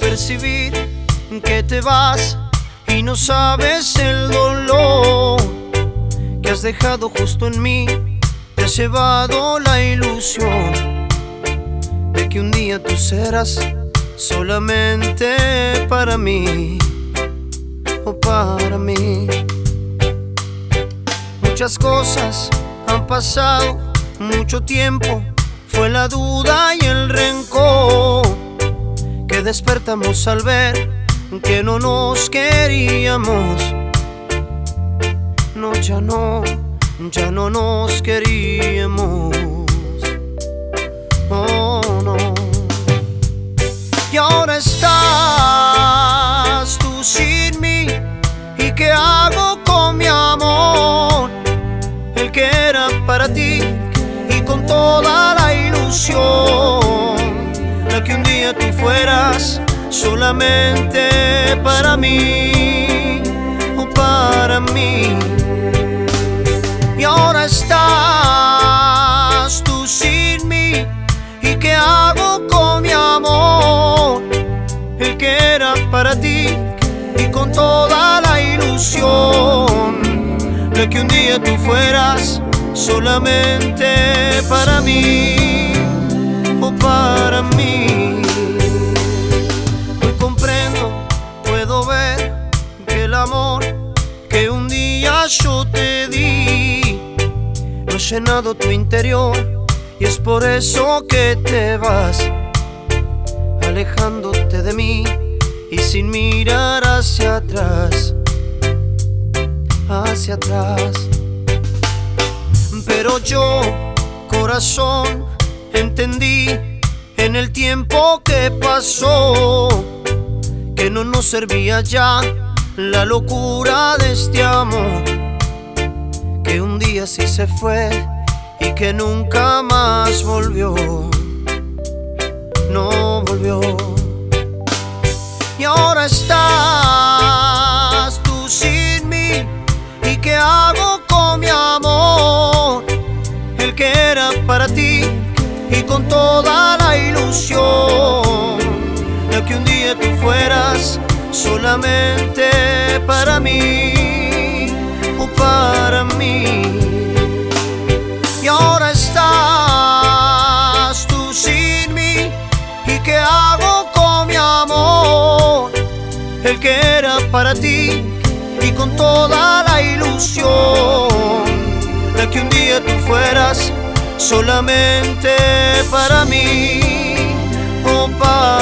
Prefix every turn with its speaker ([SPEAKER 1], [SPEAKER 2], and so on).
[SPEAKER 1] percibir que te vas y no sabes el dolor que has dejado justo en mí. Te has llevado la ilusión de que un día tú serás solamente para mí o para mí. Muchas cosas han pasado, mucho tiempo, fue la duda y el rencor que despertamos al ver que no nos queríamos. No, ya no, ya no nos queríamos. Oh, no. Y ahora estás tú sin mí. ¿Y qué hago con mi amor? El que era para ti y con toda la ilusión. Solamente para mí o para mí. Y ahora estás tú sin mí. ¿Y qué hago con mi amor? El que era para ti y con toda la ilusión de que un día tú fueras solamente para mí yo te di no ha llenado tu interior y es por eso que te vas alejándote de mí y sin mirar hacia atrás, hacia atrás. Pero yo, corazón, entendí en el tiempo que pasó que no nos servía ya la locura de este amor, que un día sí se fue y que nunca más volvió, no volvió. Y ahora estás tú sin mí, ¿y qué hago con mi amor? El que era para ti y con toda la ilusión de que un día tú fueras solamente para mí qué hago con mi amor? El que era para ti y con toda la ilusión de que un día tú fueras solamente para mí o para